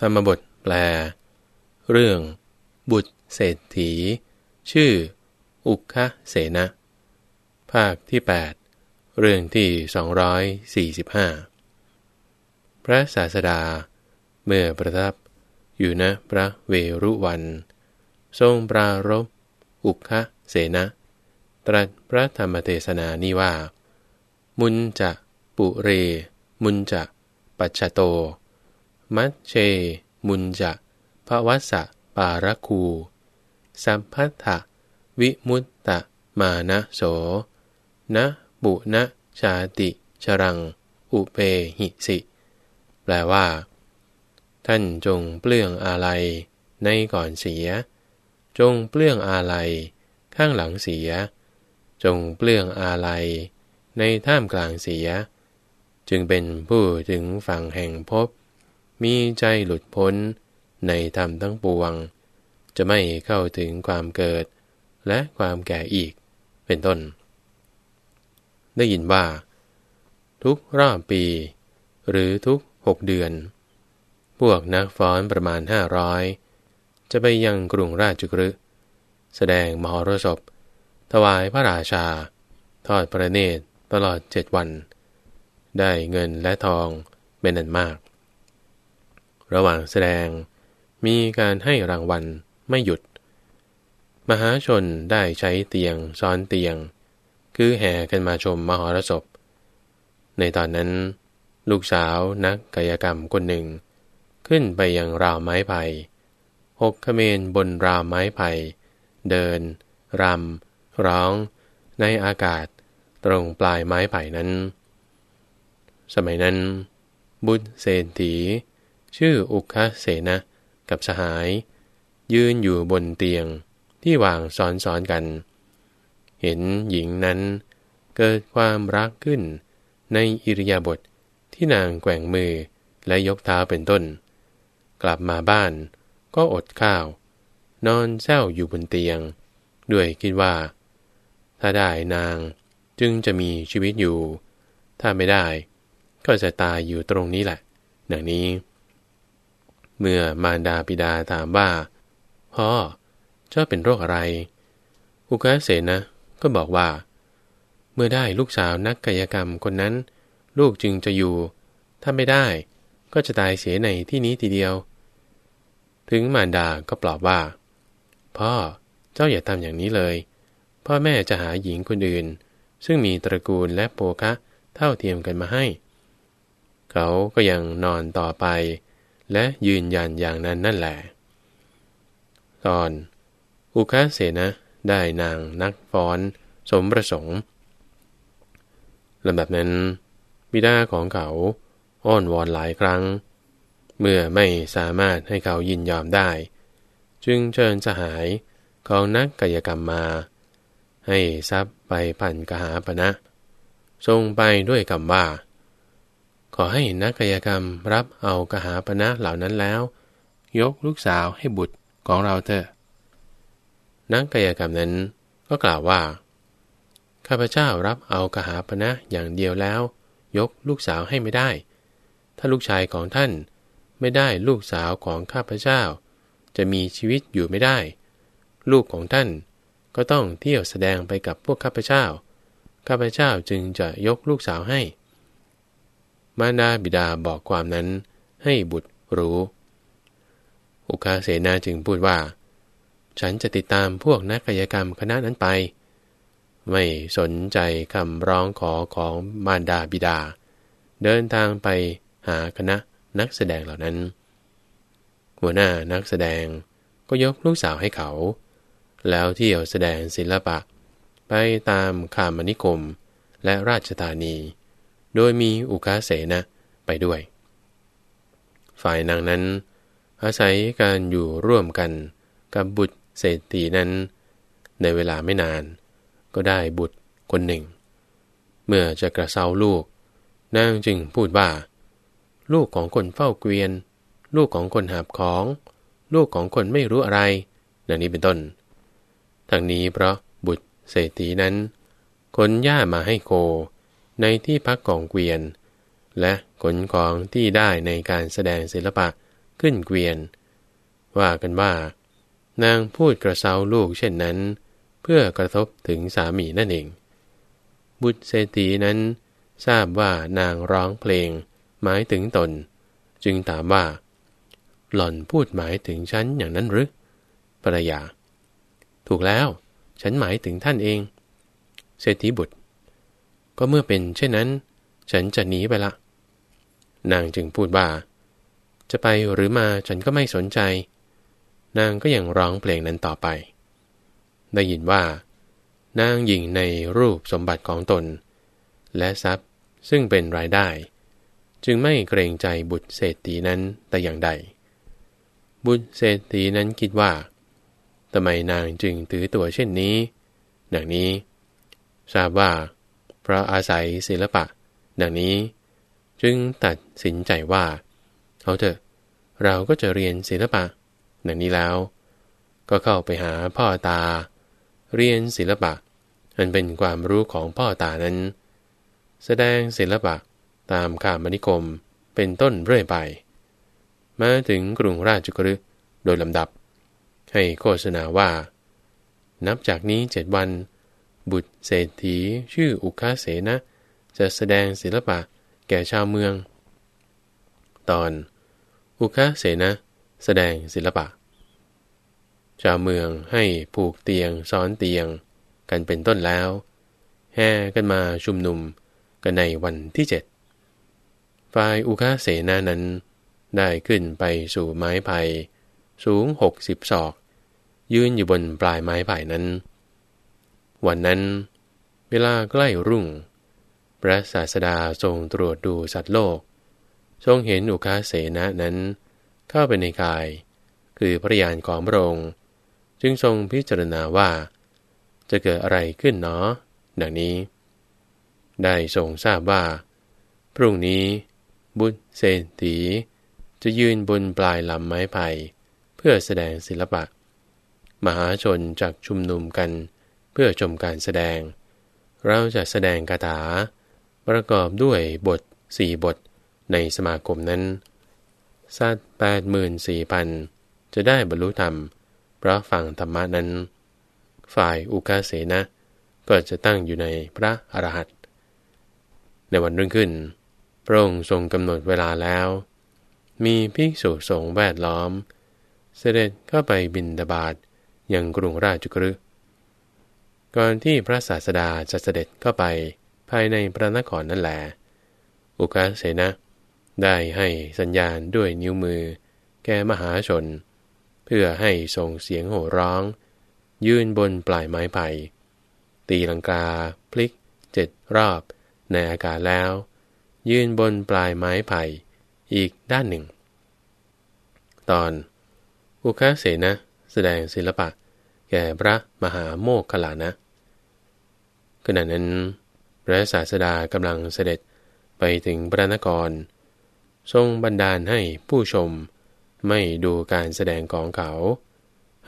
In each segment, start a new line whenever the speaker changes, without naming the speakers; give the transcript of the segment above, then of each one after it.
ธรรมบทแปล เรื่อง บุตรเศรษฐี ชื่อ อุคะเสนะ ภาคที่ 8 เรื่องที่ 245 พระศาสดา เมื่อประทับอยู่ณพระเวรุวัน ทรงปรารบอุคะเสนะ ตรัสพระธรรมเทศนานี้ว่า มุนจะ ปุเร มุนจะ ปัจฉโต มัชเช มุนจะภวัสสะปารคูสัมพัทธะวิมุตตะมานะโส นะบุนะชาติ ชรัง อุเปหิสิ แปลว่า ท่านจงเปลื้องอาลัยในก่อนเสีย จงเปลื้องอาลัยข้างหลังเสีย จงเปลื้องอาลัยในท่ามกลางเสีย จึงเป็นผู้ถึงฝั่งแห่งพบ มีใจหลุดพ้นในธรรมทั้งปวง จะไม่เข้าถึงความเกิด และความแก่อีก เป็นต้น ได้ยินว่า ทุกรอบปี หรือทุกหกเดือน พวกนักฟ้อนประมาณห้าร้อยจะไปยังกรุงราชกฤห์แสดงมหรสพ ถวายพระราชา ทอดพระเนตรตลอดเจ็ดวัน ได้เงินและทองเป็นอันมาก ระหว่างแสดง มีการให้รางวัลไม่หยุด มหาชนได้ใช้เตียงซ้อนเตียง คือแห่กันมาชมมหรสพ ในตอนนั้น ลูกสาวนักกายกรรมคนหนึ่ง ขึ้นไปยังราวไม้ไผ่หกขเมนบนราวไม้ไผ่เดิน รำ ร้อง ในอากาศตรงปลายไม้ไผ่นั้น สมัยนั้น บุตรเศรษฐี ชื่ออุคเสนะกับสหาย ยืนอยู่บนเตียงที่วางซ้อนซ้อนกัน เห็นหญิงนั้นเกิดความรักขึ้นในอิริยาบถทที่นางแกว่งมือและยกเท้าเป็นต้น กลับมาบ้านก็อดข้าว นอนเศร้าอยู่บนเตียง ด้วยคิดว่า ถ้าได้นางจึงจะมีชีวิตอยู่ ถ้าไม่ได้ ก็จะตายอยู่ตรงนี้แหละ ดังนี้ เมื่อมารดาปิดาถามว่า พ่อ เจ้าเป็นโรคอะไร อุกาเสนะก็บอกว่า เมื่อได้ลูกสาวนักกายกรรมคนนั้น ลูกจึงจะอยู่ ถ้าไม่ได้ก็จะตายเสียในที่นี้ทีเดียว ถึงมารดาก็ปลอบว่า พ่อเจ้าอย่าทำอย่างนี้เลย พ่อแม่จะหาหญิงคนอื่น ซึ่งมีตระกูลและโปคะเท่าเทียมกันมาให้ เขาก็ยังนอนต่อไป และยืนยันอย่างนั้นนั่นแหละตอนอุคาเสนะได้นางนักฟ้อนสมประสงค์ลำดับนั้นบิดาของเขาอ้อนวอนหลายครั้ง เมื่อไม่สามารถให้เขายินยอมได้ จึงเชิญสหายของนักกายกรรมมา ให้ทรัพย์ไปพันกหาปณะทรงไปด้วยคำว่า อให้นักกายกรรมรับเอากหาปณะเหล่านั้นแล้ว ยกลูกสาวให้บุตรของเราเถอะนักกายกรรมนั้นก็กล่าวว่า ข้าพเจ้ารับเอากหาปณะอย่างเดียวแล้ว ยกลูกสาวให้ไม่ได้ ถ้าลูกชายของท่านไม่ได้ลูกสาวของข้าพเจ้า จะมีชีวิตอยู่ไม่ได้ ลูกของท่านก็ต้องเที่ยวแสดงไปกับพวกข้าพเจ้า ข้าพเจ้าจึงจะยกลูกสาวให้ มารดาบิดาบอกความนั้นให้บุตรรู้ อุคาเสนาจึงพูดว่า ฉันจะติดตามพวกนักกายกรรมคณะนั้นไป ไม่สนใจคำร้องขอของมารดาบิดา เดินทางไปหาคณะนักแสดงเหล่านั้น หัวหน้านักแสดงก็ยกลูกสาวให้เขา แล้วเที่ยวแสดงศิลปะ ไปตามคามนิคมและราชธานี โดยมีอุคาเสนะไปด้วย ฝ่ายนางนั้น อาศัยการอยู่ร่วมกันกับบุตรเศรษฐีนั้น ในเวลาไม่นาน ก็ได้บุตรคนหนึ่ง เมื่อจะกระเซาลูก นางจึงพูดว่า ลูกของคนเฝ้าเกวียน ลูกของคนหาบของ ลูกของคนไม่รู้อะไรดังนี้เป็นต้น ทั้งนี้เพราะบุตรเศรษฐีนั้นขนหญ้ามาให้โค ในที่พักของเกวียน และขนของที่ได้ในการแสดงศิลปะขึ้นเกวียน ว่ากันว่า นางพูดกระเซาลูกเช่นนั้น เพื่อกระทบถึงสามีนั่นเอง บุตรเศรษฐีนั้น ทราบว่านางร้องเพลง หมายถึงตน จึงถามว่า หล่อนพูดหมายถึงฉันอย่างนั้นหรือภรรยา ถูกแล้ว ฉันหมายถึงท่านเอง เศรษฐีบุตร ก็เมื่อเป็นเช่นนั้น ฉันจะหนีไปละ นางจึงพูดว่า จะไปหรือมาฉันก็ไม่สนใจ นางก็ยังร้องเพลงนั้นต่อไป ได้ยินว่า นางหญิงในรูปสมบัติของตน และทรัพย์ซึ่งเป็นรายได้ จึงไม่เกรงใจบุตรเศรษฐีนั้นแต่อย่างใด บุตรเศรษฐีนั้นคิดว่าทำไมนางจึงถือตัวเช่นนี้ ดังนี้ ทราบว่า เพราะอาศัยศิลปะ ดังนี้ จึงตัดสินใจว่า เอาเถอะ เราก็จะเรียนศิลปะ ดังนี้แล้ว ก็เข้าไปหาพ่อตา เรียนศิลปะอันเป็นความรู้ของพ่อตานั้น แสดงศิลปะตามขามนิคมเป็นต้นเรื่อยไป มาถึงกรุงราชกุฤห์โดยลำดับ ให้โฆษณาว่า นับจากนี้เจ็ดวัน บุตรเศรษฐี ชื่ออุคาเสนะ จะแสดงศิลปะแก่ชาวเมือง ตอน อุคาเสนะ แสดงศิลปะ ชาวเมืองให้ผูกเตียงซ้อนเตียง กันเป็นต้นแล้ว แห่กันมาชุมนุมกันในวันที่เจ็ดฝ่ายอุคาเสนานั้นได้ขึ้นไปสู่ไม้ไผ่สูงหกสิบศอก ยืนอยู่บนปลายไม้ไผ่นั้น วันนั้นเวลาใกล้รุ่ง พระศาสดาทรงตรวจดูสัตว์โลก ทรงเห็นอุคาเสนะนั้น เข้าไปในกาย คือพระยานของพระองค์ จึงทรงพิจารณาว่า จะเกิดอะไรขึ้นเนาะดังนี้ ได้ทรงทราบว่า พรุ่งนี้ บุตรเศรษฐีจะยืนบนปลายลำไม้ไผ่เพื่อแสดงศิลปะ มหาชนจากชุมนุมกัน เพื่อชมการแสดง เราจะแสดงคาถา ประกอบด้วยบทสี่บทในสมาคมนั้น สัตว์แปดหมื่นสี่พันจะได้บรรลุธรรม เพราะฟังธรรมนั้น ฝ่ายอุกาเสนะก็จะตั้งอยู่ในพระอรหันต์ในวันรุ่งขึ้น พระองค์ทรงกำหนดเวลาแล้ว มีภิกษุสงฆ์แวดล้อม เสด็จเข้าไปบินดาบาดยังกรุงราชกฤห์ ก่อนที่พระศาสดาจะเสด็จเข้าไปภายในพระนครนั่นแหละอุกาเสนะได้ให้สัญญาณด้วยนิ้วมือ แก่มหาชน เพื่อให้ส่งเสียงโห่ร้อง ยืนบนปลายไม้ไผ่ตีลังกา พลิกเจ็ดรอบ ในอากาศแล้ว ยืนบนปลายไม้ไผ่อีกด้านหนึ่ง ตอน อุคาเสนะแสดงศิลปะ แก่พระมหาโมกขลานะ ณะนั้น พระศาสดากำลังเสด็จไปถึงพระนคร ทรงบันดาลให้ผู้ชมไม่ดูการแสดงของเขา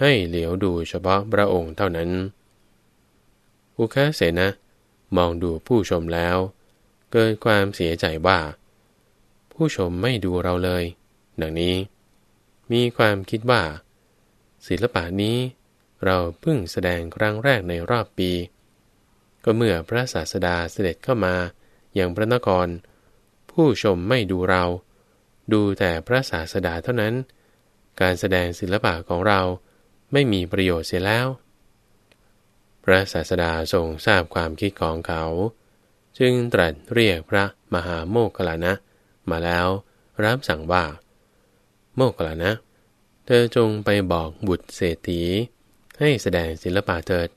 ให้เหลียวดูเฉพาะพระองค์เท่านั้น อุคาเสนะมองดูผู้ชมแล้ว เกิดความเสียใจว่า ผู้ชมไม่ดูเราเลย ดังนี้ มีความคิดว่า ศิลปะนี้เราเพิ่งแสดงครั้งแรกในรอบปี ก็เมื่อพระศาสดาเสด็จเข้ามาอย่างพระนคร ผู้ชมไม่ดูเรา ดูแต่พระศาสดาเท่านั้น การแสดงศิลปะของเราไม่มีประโยชน์เสียแล้ว พระศาสดาทรงทราบความคิดของเขา จึงตรัสเรียกพระมหาโมกขลานะ มาแล้วรับสั่งว่า โมกขลานะ เธอจงไปบอกบุตรเศรษฐีให้แสดงศิลปะเถิด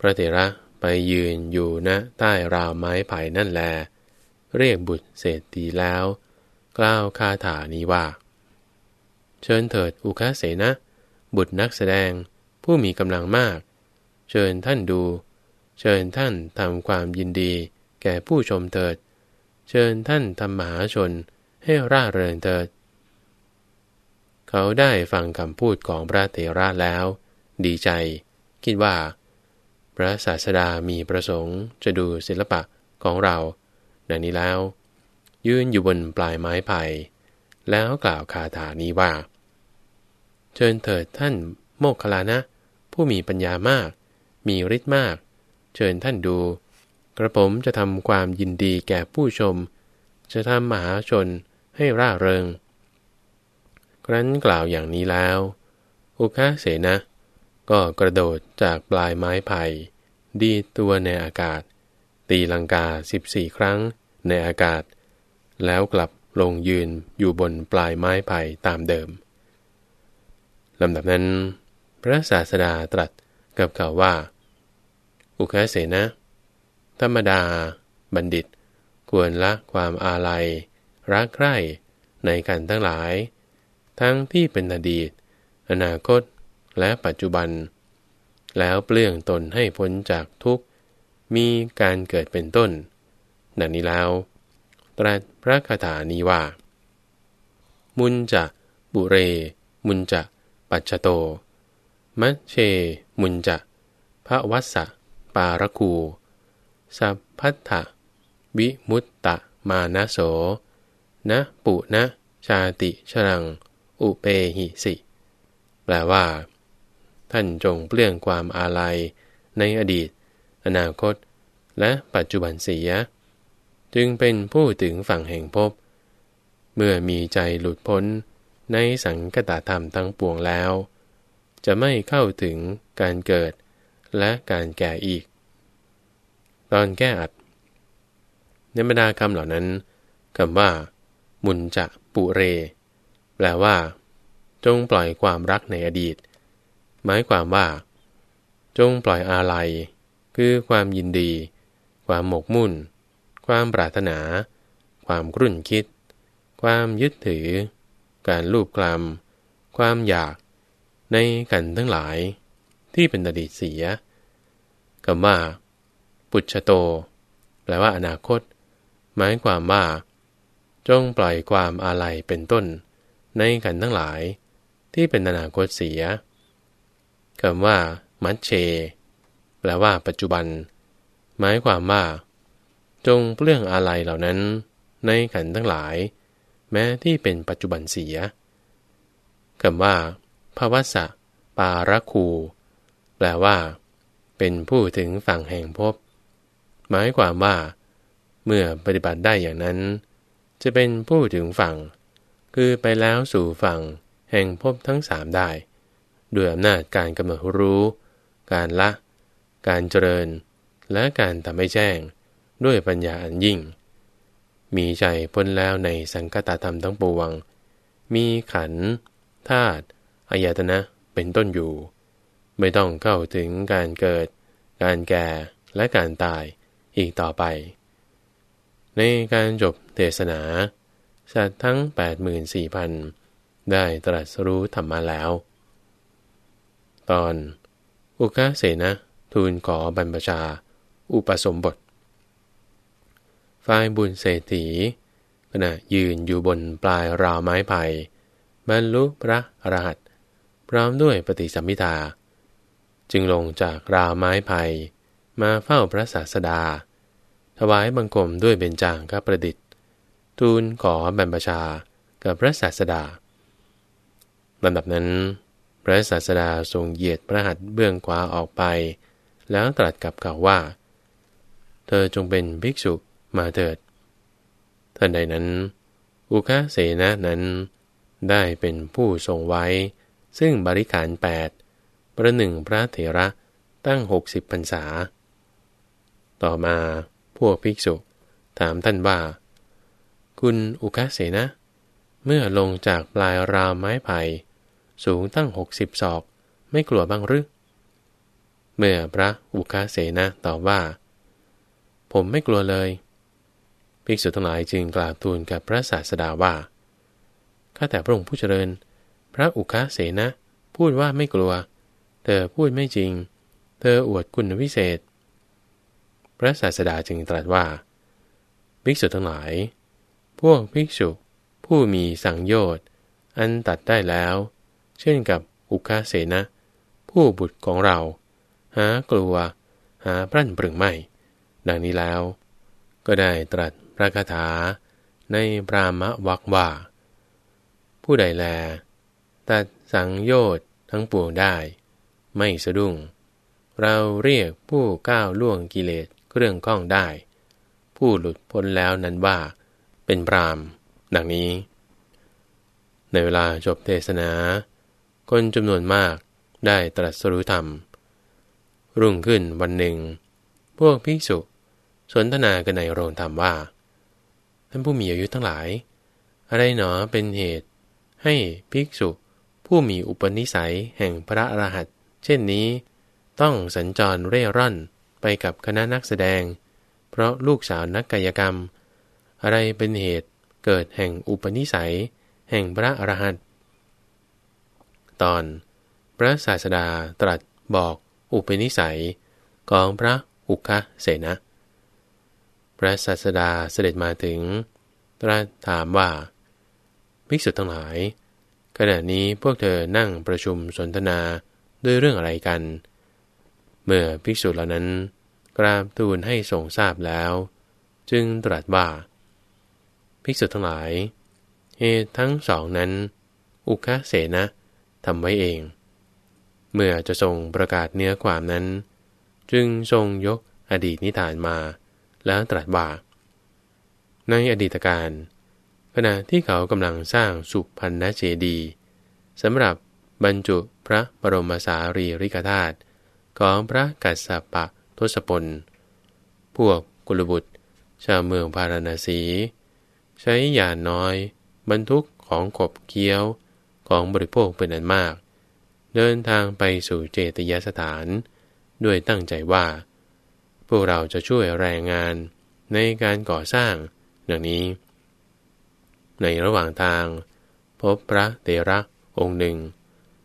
พระเถระ ไปยืนอยู่ณใต้ราวไม้ไผ่นั่นแล เรียกบุตรเศรษฐีแล้ว กล่าวคาถานี้ว่า เชิญเถิดอุคาเสนะ บุตรนักแสดงผู้มีกำลังมาก เชิญท่านดู เชิญท่านทำความยินดี แก่ผู้ชมเถิด เชิญท่านทำมหาชนให้ร่าเริงเถิด เขาได้ฟังคำพูดของพระเถระแล้ว ดีใจ คิดว่า พระศาสดามีประสงค์จะดูศิลปะของเรา ดังนี้แล้ว ยืนอยู่บนปลายไม้ไผ่แล้วกล่าวคาถานี้ว่า เชิญเถิดท่านโมกขลานะ ผู้มีปัญญามาก มีฤทธิ์มาก เชิญท่านดู กระผมจะทำความยินดีแก่ผู้ชม จะทำมหาชนให้ร่าเริง ครั้นกล่าวอย่างนี้แล้ว อุคาเสนะ ก็กระโดดจากปลายไม้ไผ่ดีตัวในอากาศ ตีลังกาสิบสี่ครั้งในอากาศ แล้วกลับลงยืนอยู่บนปลายไม้ไผ่ตามเดิมลำดับนั้น พระศาสดาตรัสกับเขาว่า อุคเสนะ ธรรมดา บัณฑิต ควรละความอาลัย รักใคร่ในการทั้งหลาย ทั้งที่เป็นอดีต อนาคต และปัจจุบัน แล้วเปลื้องตนให้พ้นจากทุกข์ มีการเกิดเป็นต้น ดังนี้แล้ว ตรัสพระคาถานี้ว่า มุนจะ บุเร มุนจะ ปัจจโต มัชเช มุนจะพระวัสสะปารคู สัพพัทธะวิมุตตะมานะโส นะปุนะชาติชรัง อุเปหิสิ แปลว่า ท่านจงเปลี่ยงความอาลัย ในอดีต อนาคต และปัจจุบันเสีย จึงเป็นผู้ถึงฝั่งแห่งภพ เมื่อมีใจหลุดพ้นในสังกตธรรมทั้งปวงแล้ว จะไม่เข้าถึงการเกิดและการแก่อีก ตอนแก้อัดในบรรดาคำเหล่านั้นคำว่า มุนจะปุเร แปลว่า จงปล่อยความรักในอดีต หมายความว่า จงปล่อยอาลัย คือความยินดี ความหมกมุ่น ความปรารถนา ความกรุ่นคิด ความยึดถือ การลูบคลำความอยาก ในกันทั้งหลาย ที่เป็นอดีตเสียคำว่า ปุชโต แปลว่าอนาคต หมายความว่า จงปล่อยความอาลัยเป็นต้น ในกันทั้งหลาย ที่เป็นอนาคตเสีย คำว่า มัชเช แปลว่าปัจจุบัน หมายความว่า จงเปลื้องอะไรเหล่านั้น ในขันทั้งหลาย แม้ที่เป็นปัจจุบันเสียคำว่าภาวสะปาระคู แปลว่า เป็นผู้ถึงฝั่งแห่งภพหมายความว่า เมื่อปฏิบัติได้อย่างนั้น จะเป็นผู้ถึงฝั่ง คือไปแล้วสู่ฝั่งแห่งภพทั้งสามได้ ด้วยอำนาจการกำหนดรู้ การละ การเจริญ และการทำให้แจ้ง ด้วยปัญญาอันยิ่ง มีใจพ้นแล้วในสังคตธรรมทั้งปวง มีขันธาตุอายตนะเป็นต้นอยู่ ไม่ต้องเข้าถึงการเกิด การแก่และการตายอีกต่อไป ในการจบเทศนา สัตว์ทั้ง 84,000 ได้ตรัสรู้ธรรมะแล้ว ตอน อุกาเสนะ ทูลขอบรรพชา อุปสมบท ฝ่ายบุญเศรษฐีขณะยืนอยู่บนปลายราวไม้ไผ่บรรลุพระอรหัต์พร้อมด้วยปฏิสัมพิทา จึงลงจากราวไม้ไผ่มาเฝ้าพระศาสดา ถวายบังคมด้วยเบญจางคประดิษฐ์ ทูลขอบรรพชากับพระศาสดาลำดับนั้น พระศาสดาทรงเหยียดพระหัตถ์เบื้องขวาออกไป แล้วตรัสกับเขาว่า เธอจงเป็นภิกษุมาเถิดท่านใดนั้น อุคาเสนะนั้น ได้เป็นผู้ทรงไว้ ซึ่งบริขารแปดประหนึ่งพระเถระตั้งหกสิบพรรษา ต่อมาพวกภิกษุถามท่านว่า คุณอุคาเสนะ เมื่อลงจากปลายราวไม้ไผ่ สูงตั้งหกสิบศอก ไม่กลัวบ้างหรือเมื่อพระอุคาเสนะตอบว่า ผมไม่กลัวเลย ภิกษุทั้งหลายจึงกล่าวทูลกับพระศาสดาว่าข้าแต่พระองค์ผู้เจริญ พระอุคาเสนะพูดว่าไม่กลัว เธอพูดไม่จริง เธออวดคุณวิเศษ พระศาสดาจึงตรัสว่า ภิกษุทั้งหลาย พวกภิกษุผู้มีสังโยชน์อันตัดได้แล้ว เช่นกับอุคาเสนะ ผู้บุตรของเรา หากลัว หาพรั่นปรึงไม่ ดังนี้แล้ว ก็ได้ตรัสพระคาถาในพรามวักว่า ผู้ใดแล ตัดสังโยชน์ทั้งปวงได้ ไม่สะดุ้ง เราเรียกผู้ก้าวล่วงกิเลสเครื่องข้องได้ ผู้หลุดพ้นแล้วนั้นว่า เป็นพรามดังนี้ ในเวลาจบเทศนา คนจำนวนมากได้ตรัสรู้ธรรม รุ่งขึ้นวันหนึ่ง พวกภิกษุสนทนากันในโรงธรรมว่า ท่านผู้มีอายุทั้งหลาย อะไรหนอเป็นเหตุ ให้ภิกษุผู้มีอุปนิสัยแห่งพระอรหันต์เช่นนี้ ต้องสัญจรเร่ร่อนไปกับคณะนักแสดง เพราะลูกสาวนักกายกรรม อะไรเป็นเหตุเกิดแห่งอุปนิสัย แห่งพระอรหันต์ ตอน พระศาสดาตรัสบอกอุปนิสัยของพระอุคะเสนะ พระศาสดาเสด็จมาถึง ตรัสถามว่า ภิกษุทั้งหลาย ขณะนี้พวกเธอนั่งประชุมสนทนาด้วยเรื่องอะไรกัน เมื่อภิกษุเหล่านั้น กราบทูลให้ทรงทราบแล้ว จึงตรัสว่า ภิกษุทั้งหลายเหตุทั้งสองนั้น อุคะเสนะ ทำไว้เอง เมื่อจะทรงประกาศเนื้อความนั้น จึงทรงยกอดีตนิทานมา แล้วตรัสว่า ในอดีตการขณะที่เขากำลังสร้างสุพันนเจดีสำหรับบรรจุพระบรมสารีริกธาตุของพระกัสสปะทศพล พวกกุลบุตร ชาวเมืองพาราณสี ใช้ยานน้อย บรรทุกของขบเคี้ยว ของบริโภคเป็นอันมาก เดินทางไปสู่เจตยสถาน ด้วยตั้งใจว่า พวกเราจะช่วยแรงงานในการก่อสร้างดังนี้ ในระหว่างทาง พบพระเตระองค์หนึ่ง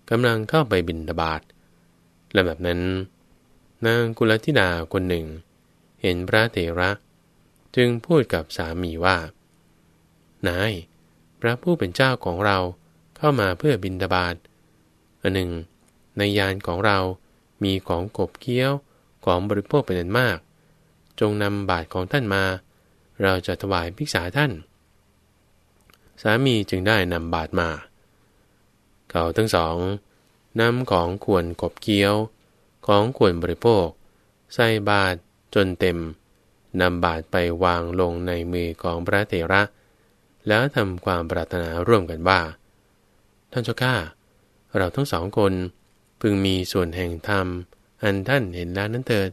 กำลังเข้าไปบินบาตและแบบนั้น นางกุลธิดาคนหนึ่ง เห็นพระเตระ จึงพูดกับสามีว่า นาย พระผู้เป็นเจ้าของเรา เข้ามาเพื่อบินดาบาตอันหนึ่ง ในยานของเรามีของกบเคี้ยวของบริโภคเป็นอันมาก จงนำบาตรของท่านมา เราจะถวายภิกษาท่าน สามีจึงได้นำบาตรมา เขาทั้งสองนำของควรกบเคี้ยว ของควรบริโภค ใส่บาตรจนเต็มนำบาตรไปวางลงในมือของพระเถระ แล้วทำความปรารถนาร่วมกันว่า ท่านเจ้าข้าเราทั้งสองคนพึงมีส่วนแห่งธรรม อันท่านเห็นแล้วนั้นเถิด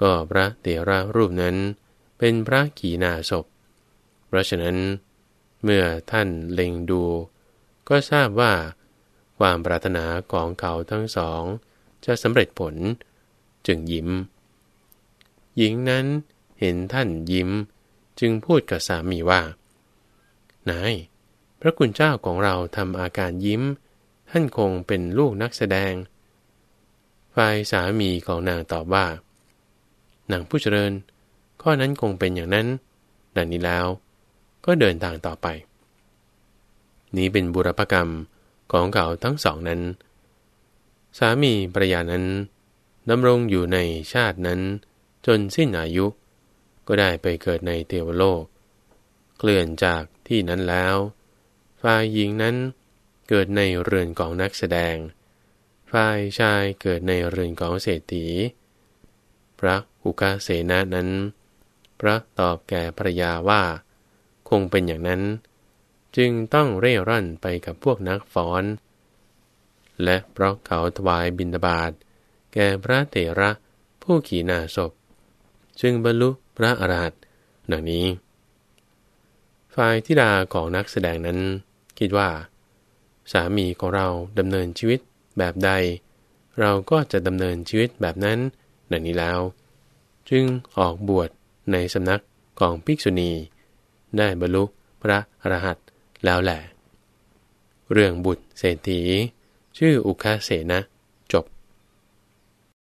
ก็พระเถระรูปนั้นเป็นพระขีณาศพเพราะฉะนั้น เมื่อท่านเล็งดู ก็ทราบว่า ความปรารถนาของเขาทั้งสอง จะสำเร็จผล จึงยิ้ม หญิงนั้นเห็นท่านยิ้ม จึงพูดกับสามีว่า นาย พระคุณเจ้าของเราทำอาการยิ้มท่านคงเป็นลูกนักแสดง ฝ่ายสามีของนางตอบว่า นางผู้เจริญ ข้อนั้นคงเป็นอย่างนั้น ดังนี้แล้ว ก็เดินทางต่อไป นี้เป็นบุรพกรรมของเขาทั้งสองนั้น สามีภรรยานั้นดำรงอยู่ในชาตินั้น จนสิ้นอายุ ก็ได้ไปเกิดในเทวโลก เคลื่อนจากที่นั้นแล้ว ฝ่ายหญิงนั้นเกิดในเรือนของนักแสดง ฝ่ายชายเกิดในเรือนของเศรษฐี พระอุกาเสนานั้น พระตอบแก่ภรรยาว่า คงเป็นอย่างนั้น จึงต้องเร่ร่อนไปกับพวกนักฟ้อน และเพราะเขาถวายบิณฑบาตแก่พระเถระผู้ขี่นาศพ จึงบรรลุพระอรหันต์ดังนี้ ฝ่ายทิดาของนักแสดงนั้น คิดว่า สามีของเราดำเนินชีวิตแบบใด เราก็จะดำเนินชีวิตแบบนั้นดังนี้แล้ว จึงออกบวชในสำนักของภิกษุณี ได้บรรลุพระอรหันต์แล้วแหละ เรื่องบุตรเศรษฐี ชื่ออุคาเสนะ